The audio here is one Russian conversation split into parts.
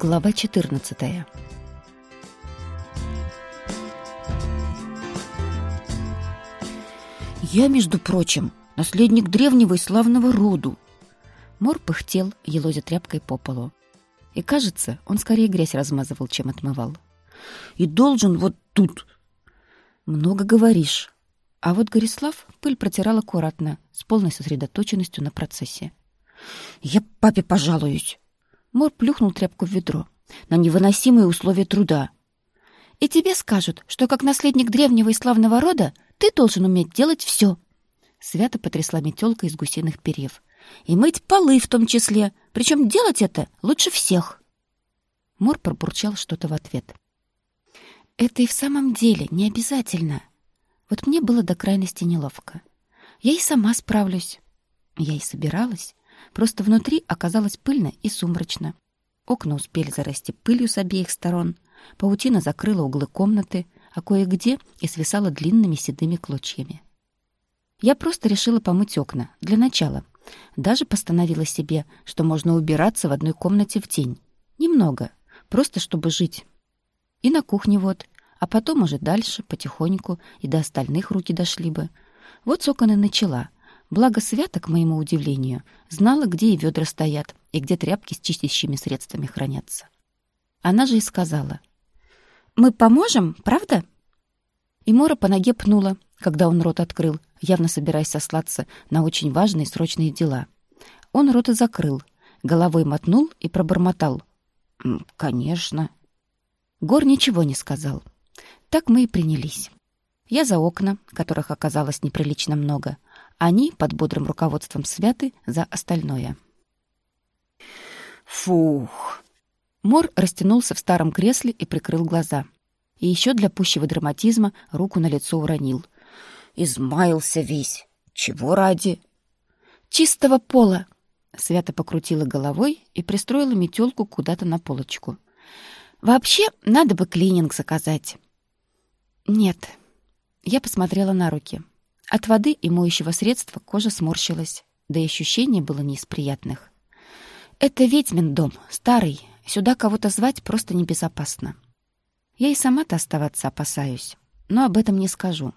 Глава 14 «Я, между прочим, наследник древнего и славного роду!» Мор пыхтел, елозя тряпкой по полу. И, кажется, он скорее грязь размазывал, чем отмывал. «И должен вот тут!» «Много говоришь!» А вот Горислав пыль протирал аккуратно, с полной сосредоточенностью на процессе. «Я папе пожалуюсь!» Мор плюхнул тряпку в ведро. «На невыносимые условия труда!» «И тебе скажут, что как наследник древнего и славного рода ты должен уметь делать все!» Свято потрясла метелка из гусиных перьев. «И мыть полы в том числе, причем делать это лучше всех!» Мор пробурчал что-то в ответ. «Это и в самом деле не обязательно!» Вот мне было до крайности неловко. Я и сама справлюсь. Я и собиралась. Просто внутри оказалось пыльно и сумрачно. Окна успели зарасти пылью с обеих сторон. Паутина закрыла углы комнаты, а кое-где и свисала длинными седыми клочьями. Я просто решила помыть окна, для начала. Даже постановила себе, что можно убираться в одной комнате в день. Немного, просто чтобы жить. И на кухне вот, а потом уже дальше, потихоньку, и до остальных руки дошли бы. Вот с окон и начала. Благо Свята, к моему удивлению, знала, где и ведра стоят, и где тряпки с чистящими средствами хранятся. Она же и сказала. «Мы поможем, правда?» И Мора по ноге пнула, когда он рот открыл, явно собираясь сослаться на очень важные срочные дела. Он рот и закрыл, головой мотнул и пробормотал. «Конечно». Гор ничего не сказал. Так мы и принялись. Я за окна, которых оказалось неприлично много. Они, под бодрым руководством Святы, за остальное. Фух! Мор растянулся в старом кресле и прикрыл глаза. И еще для пущего драматизма руку на лицо уронил. Измаился весь. Чего ради? Чистого пола! Свята покрутила головой и пристроила метелку куда-то на полочку. Вообще, надо бы клининг заказать. Нет. Я посмотрела на руки. От воды и моющего средства кожа сморщилась, да и ощущение было не из приятных. Это ведьмин дом, старый. Сюда кого-то звать просто небезопасно. Я и сама-то оставаться опасаюсь, но об этом не скажу.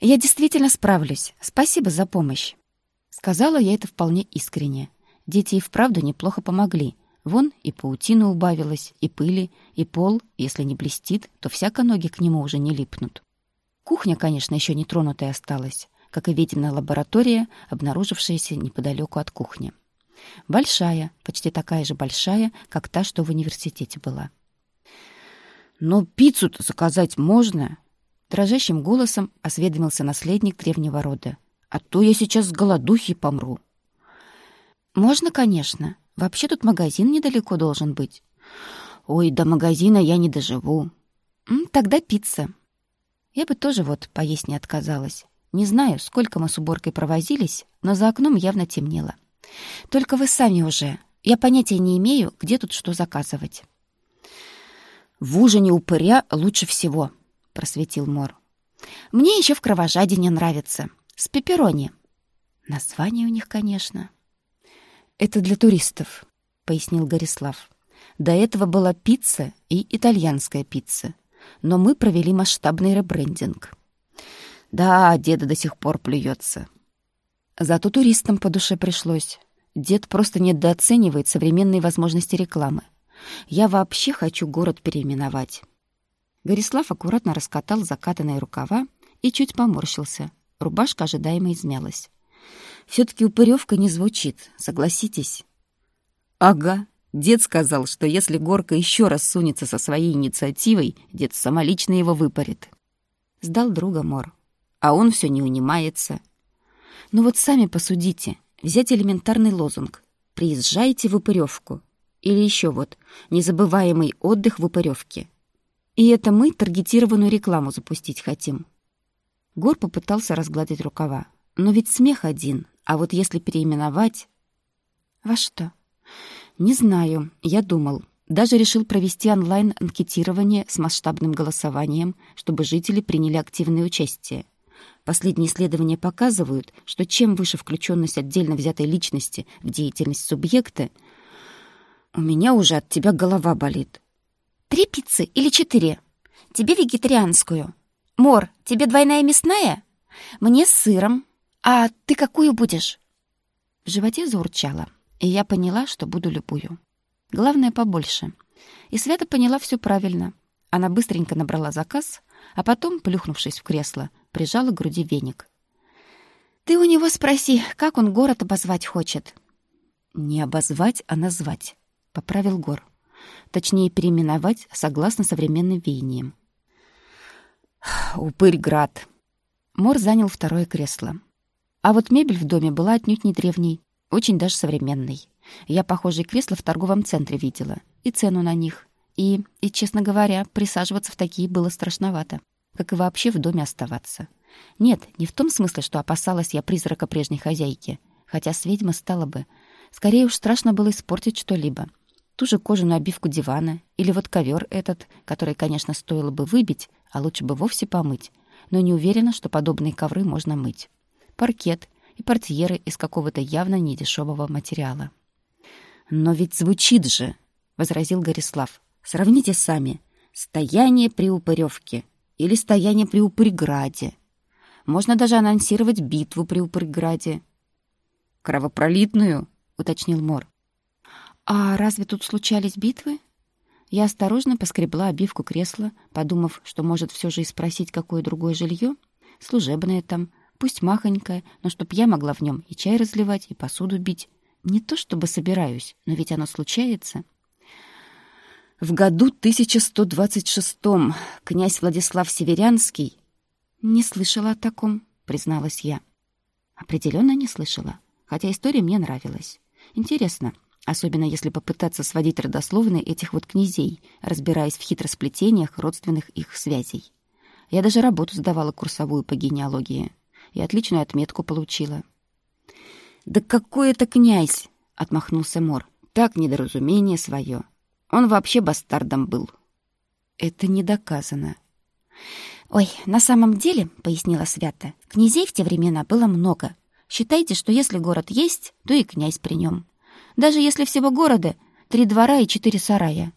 Я действительно справлюсь. Спасибо за помощь. Сказала я это вполне искренне. Дети и вправду неплохо помогли. Вон и паутина убавилась, и пыли, и пол, если не блестит, то всяко ноги к нему уже не липнут. Кухня, конечно, еще не тронутая осталась, как и ведьмина лаборатория, обнаружившаяся неподалеку от кухни. Большая, почти такая же большая, как та, что в университете была. «Но пиццу-то заказать можно?» Дрожащим голосом осведомился наследник древнего рода. «А то я сейчас с голодухи помру». «Можно, конечно», Вообще тут магазин недалеко должен быть. Ой, до магазина я не доживу. Тогда пицца. Я бы тоже вот поесть не отказалась. Не знаю, сколько мы с уборкой провозились, но за окном явно темнело. Только вы сами уже. Я понятия не имею, где тут что заказывать. В ужине упыря лучше всего, просветил Мор. Мне еще в кровожаде не нравится. С пепперони. Название у них, конечно. «Это для туристов», — пояснил Горислав. «До этого была пицца и итальянская пицца, но мы провели масштабный ребрендинг». «Да, деда до сих пор плюется». Зато туристам по душе пришлось. Дед просто недооценивает современные возможности рекламы. Я вообще хочу город переименовать. Горислав аккуратно раскатал закатанные рукава и чуть поморщился. Рубашка ожидаемо измялась. Все-таки упыревка не звучит, согласитесь. Ага, дед сказал, что если Горка еще раз сунется со своей инициативой, дед самолично его выпарит. Сдал друга Мор. А он все не унимается. Ну вот сами посудите. Взять элементарный лозунг. «Приезжайте в Упыревку». Или еще вот «Незабываемый отдых в Упыревке». И это мы таргетированную рекламу запустить хотим. Гор попытался разгладить рукава. Но ведь смех один, а вот если переименовать... Во что? Не знаю, я думал. Даже решил провести онлайн-анкетирование с масштабным голосованием, чтобы жители приняли активное участие. Последние исследования показывают, что чем выше включенность отдельно взятой личности в деятельность субъекта, У меня уже от тебя голова болит. Три пиццы или четыре? Тебе вегетарианскую. Мор, тебе двойная мясная? Мне с сыром. А ты какую будешь? В животе заурчало, и я поняла, что буду любую. Главное, побольше. И Света поняла все правильно. Она быстренько набрала заказ, а потом, плюхнувшись в кресло, прижала к груди веник. «Ты у него спроси, как он город обозвать хочет». «Не обозвать, а назвать», — поправил Гор. Точнее, переименовать согласно современным веяниям. «Упырь-град». Мор занял второе кресло. А вот мебель в доме была отнюдь не древней, очень даже современной. Я похожие кресла в торговом центре видела, и цену на них. И, и, честно говоря, присаживаться в такие было страшновато, как и вообще в доме оставаться. Нет, не в том смысле, что опасалась я призрака прежней хозяйки, хотя с ведьмы стало бы. Скорее уж страшно было испортить что-либо. Ту же кожаную обивку дивана или вот ковер этот, который, конечно, стоило бы выбить, а лучше бы вовсе помыть, но не уверена, что подобные ковры можно мыть. Паркет и портьеры из какого-то явно недешевого материала. «Но ведь звучит же!» — возразил Горислав. «Сравните сами. Стояние при Упыревке или стояние при Упырьграде. Можно даже анонсировать битву при Упырьграде». «Кровопролитную?» — уточнил Мор. «А разве тут случались битвы?» Я осторожно поскребла обивку кресла, подумав, что может все же и спросить, какое другое жилье, служебное там, пусть махонькое, но чтоб я могла в нем и чай разливать, и посуду бить. Не то чтобы собираюсь, но ведь оно случается. В году 1126 князь Владислав Северянский... Не слышала о таком, призналась я. Определенно не слышала, хотя история мне нравилась. Интересно, особенно если попытаться сводить родословные этих вот князей, разбираясь в хитросплетениях родственных их связей. Я даже работу сдавала курсовую по генеалогии и отличную отметку получила. «Да какой это князь!» — отмахнулся Мор. «Так недоразумение свое. Он вообще бастардом был». «Это не доказано». «Ой, на самом деле, — пояснила Свята, — князей в те времена было много. Считайте, что если город есть, то и князь при нем. Даже если всего города три двора и четыре сарая».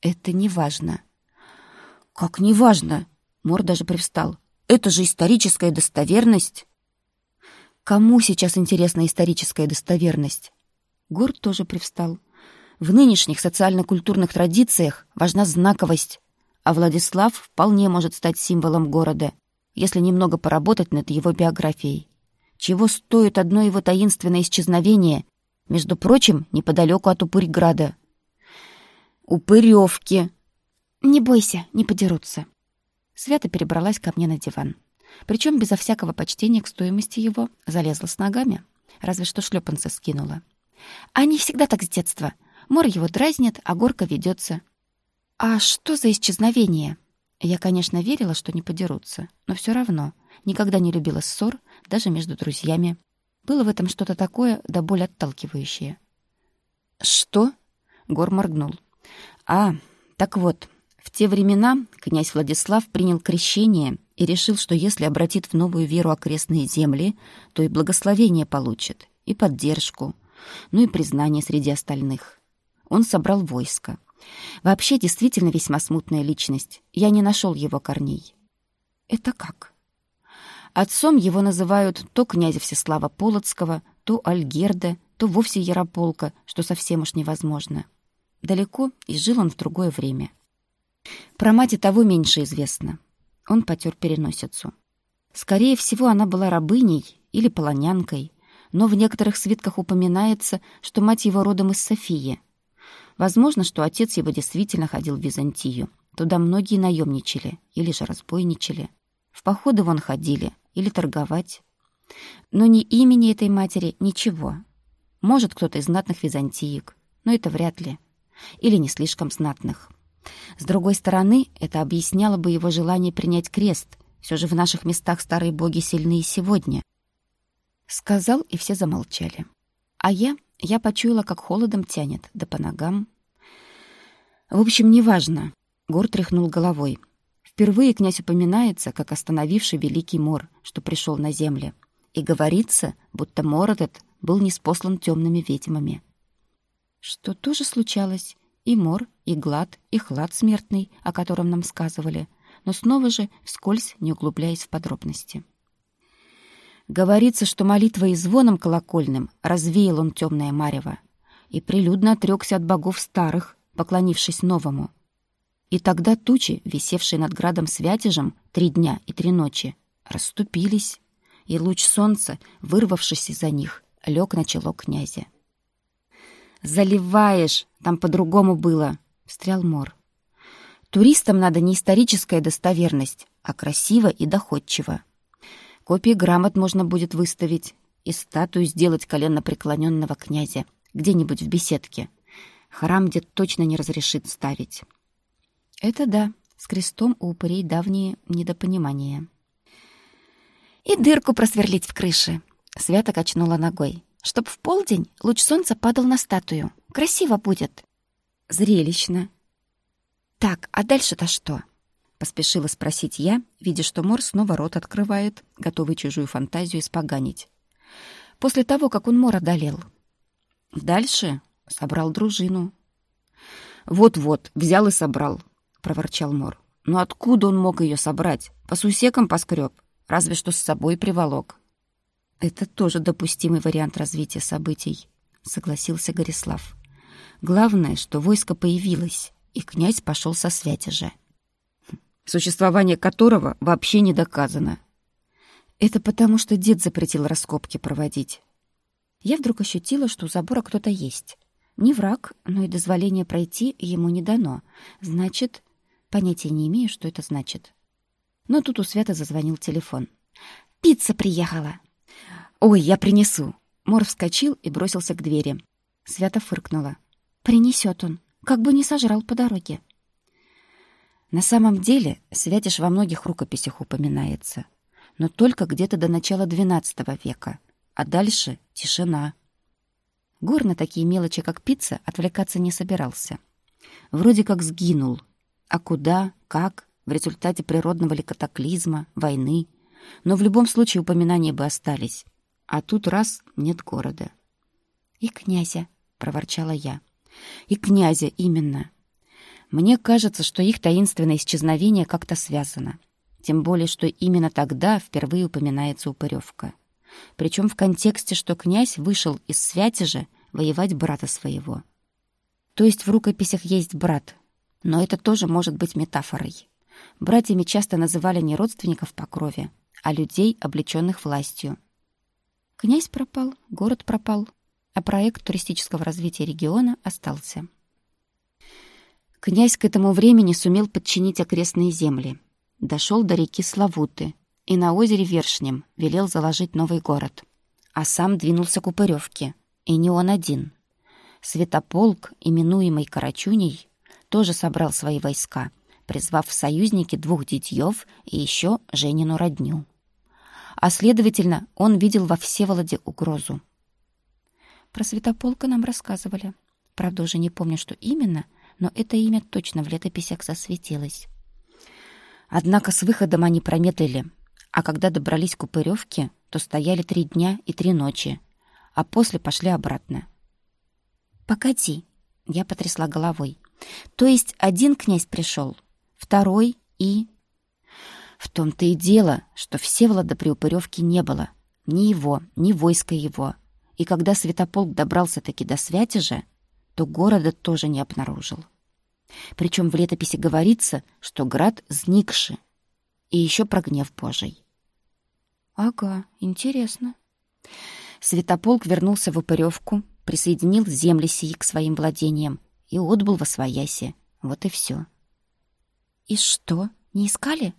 «Это не важно». «Как не важно?» — Мор даже привстал. «Это же историческая достоверность». Кому сейчас интересна историческая достоверность? Гор тоже привстал. В нынешних социально-культурных традициях важна знаковость, а Владислав вполне может стать символом города, если немного поработать над его биографией. Чего стоит одно его таинственное исчезновение, между прочим, неподалеку от Упырьграда? Упыревки. Не бойся, не подерутся. Свята перебралась ко мне на диван. Причем безо всякого почтения к стоимости его залезла с ногами, разве что шлепанцы скинула. Они всегда так с детства. Мор его дразнит, а горка ведется. А что за исчезновение? Я, конечно, верила, что не подерутся, но все равно никогда не любила ссор, даже между друзьями. Было в этом что-то такое, да более отталкивающее. «Что?» — Гор моргнул. «А, так вот, в те времена князь Владислав принял крещение и решил, что если обратит в новую веру окрестные земли, то и благословение получит, и поддержку, ну и признание среди остальных. Он собрал войско. Вообще действительно весьма смутная личность. Я не нашел его корней. Это как? Отцом его называют то князя Всеслава Полоцкого, то Альгерда, то вовсе Ярополка, что совсем уж невозможно. Далеко, и жил он в другое время. Про мать и того меньше известно. Он потер переносицу. Скорее всего, она была рабыней или полонянкой, но в некоторых свитках упоминается, что мать его родом из Софии. Возможно, что отец его действительно ходил в Византию. Туда многие наемничали или же разбойничали. В походы вон ходили или торговать. Но ни имени этой матери, ничего. Может, кто-то из знатных византиек, но это вряд ли. Или не слишком знатных. С другой стороны, это объясняло бы его желание принять крест. Все же в наших местах старые боги сильны и сегодня. Сказал, и все замолчали. А я, я почуяла, как холодом тянет, да по ногам. В общем, неважно. Гор тряхнул головой. Впервые князь упоминается, как остановивший великий мор, что пришел на землю. И говорится, будто мор этот был неспослан темными ведьмами. что тоже случалось. И мор, и глад, и хлад смертный, о котором нам сказывали, но снова же вскользь не углубляясь в подробности. Говорится, что молитвой и звоном колокольным развеял он темное марево и прилюдно отрекся от богов старых, поклонившись новому. И тогда тучи, висевшие над градом Святежем три дня и три ночи, расступились, и луч солнца, вырвавшись из-за них, лег на чело князя. «Заливаешь! Там по-другому было!» — встрял Мор. «Туристам надо не историческая достоверность, а красиво и доходчиво. Копии грамот можно будет выставить и статую сделать коленно преклоненного князя где-нибудь в беседке. Храм дед точно не разрешит ставить». «Это да, с крестом у упырей давние недопонимания». «И дырку просверлить в крыше», — Свято качнула ногой чтоб в полдень луч солнца падал на статую. Красиво будет. Зрелищно. Так, а дальше-то что? Поспешила спросить я, видя, что Мор снова рот открывает, готовый чужую фантазию испоганить. После того, как он Мор одолел. Дальше собрал дружину. «Вот-вот, взял и собрал», — проворчал Мор. «Но откуда он мог ее собрать? По сусекам поскреб, разве что с собой приволок». Это тоже допустимый вариант развития событий, согласился Горислав. Главное, что войско появилось, и князь пошел со святежа. Существование которого вообще не доказано. Это потому, что дед запретил раскопки проводить. Я вдруг ощутила, что у забора кто-то есть. Не враг, но и дозволение пройти ему не дано. Значит, понятия не имею, что это значит. Но тут у Свята зазвонил телефон. «Пицца приехала!» «Ой, я принесу!» Мор вскочил и бросился к двери. Свято фыркнула. «Принесет он, как бы не сожрал по дороге». На самом деле Святиш во многих рукописях упоминается, но только где-то до начала XII века, а дальше — тишина. Гор на такие мелочи, как пицца, отвлекаться не собирался. Вроде как сгинул. А куда, как, в результате природного ли катаклизма, войны. Но в любом случае упоминания бы остались. А тут раз — нет города. «И князя», — проворчала я. «И князя, именно. Мне кажется, что их таинственное исчезновение как-то связано. Тем более, что именно тогда впервые упоминается Упыревка. Причем в контексте, что князь вышел из Святежа воевать брата своего. То есть в рукописях есть брат, но это тоже может быть метафорой. Братьями часто называли не родственников по крови, а людей, облеченных властью, Князь пропал, город пропал, а проект туристического развития региона остался. Князь к этому времени сумел подчинить окрестные земли. Дошел до реки Славуты и на озере Вершнем велел заложить новый город. А сам двинулся к Упыревке. И не он один. Святополк, именуемый Карачуней, тоже собрал свои войска, призвав в союзники двух детьев и еще Женину родню а, следовательно, он видел во Всеволоде угрозу. Про Святополка нам рассказывали. Правда, уже не помню, что именно, но это имя точно в летописях засветилось. Однако с выходом они промедлили, а когда добрались к Упыревке, то стояли три дня и три ночи, а после пошли обратно. «Погоди», — я потрясла головой. «То есть один князь пришел, второй и...» В том-то и дело, что Всеволода при Упыревке не было. Ни его, ни войска его. И когда Святополк добрался-таки до Святежа, то города тоже не обнаружил. Причем в летописи говорится, что град сникши. И еще про гнев Божий. Ага, интересно. Святополк вернулся в Упыревку, присоединил земли сии к своим владениям и отбыл во свояси. Вот и все. И что, не искали?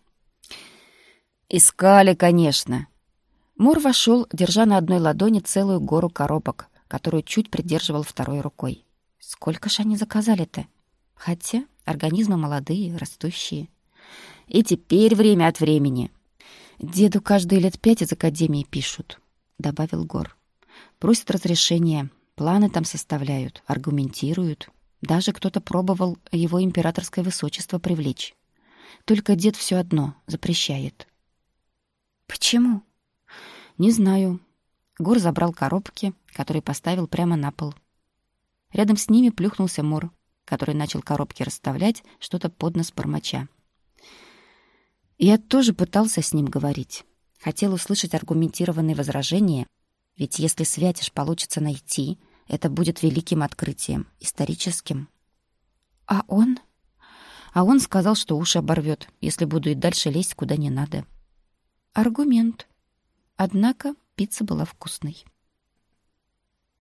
«Искали, конечно». Мур вошел, держа на одной ладони целую гору коробок, которую чуть придерживал второй рукой. Сколько ж они заказали-то? Хотя организмы молодые, растущие. И теперь время от времени. Деду каждые лет пять из академии пишут, — добавил Гор. Просят разрешения, планы там составляют, аргументируют. Даже кто-то пробовал его императорское высочество привлечь. Только дед все одно запрещает. «Почему?» «Не знаю». Гор забрал коробки, которые поставил прямо на пол. Рядом с ними плюхнулся Мор, который начал коробки расставлять, что-то под нос бормоча. Я тоже пытался с ним говорить. Хотел услышать аргументированные возражения, ведь если Святиш получится найти, это будет великим открытием, историческим. А он? А он сказал, что уши оборвет, если буду и дальше лезть куда не надо. Аргумент. Однако пицца была вкусной.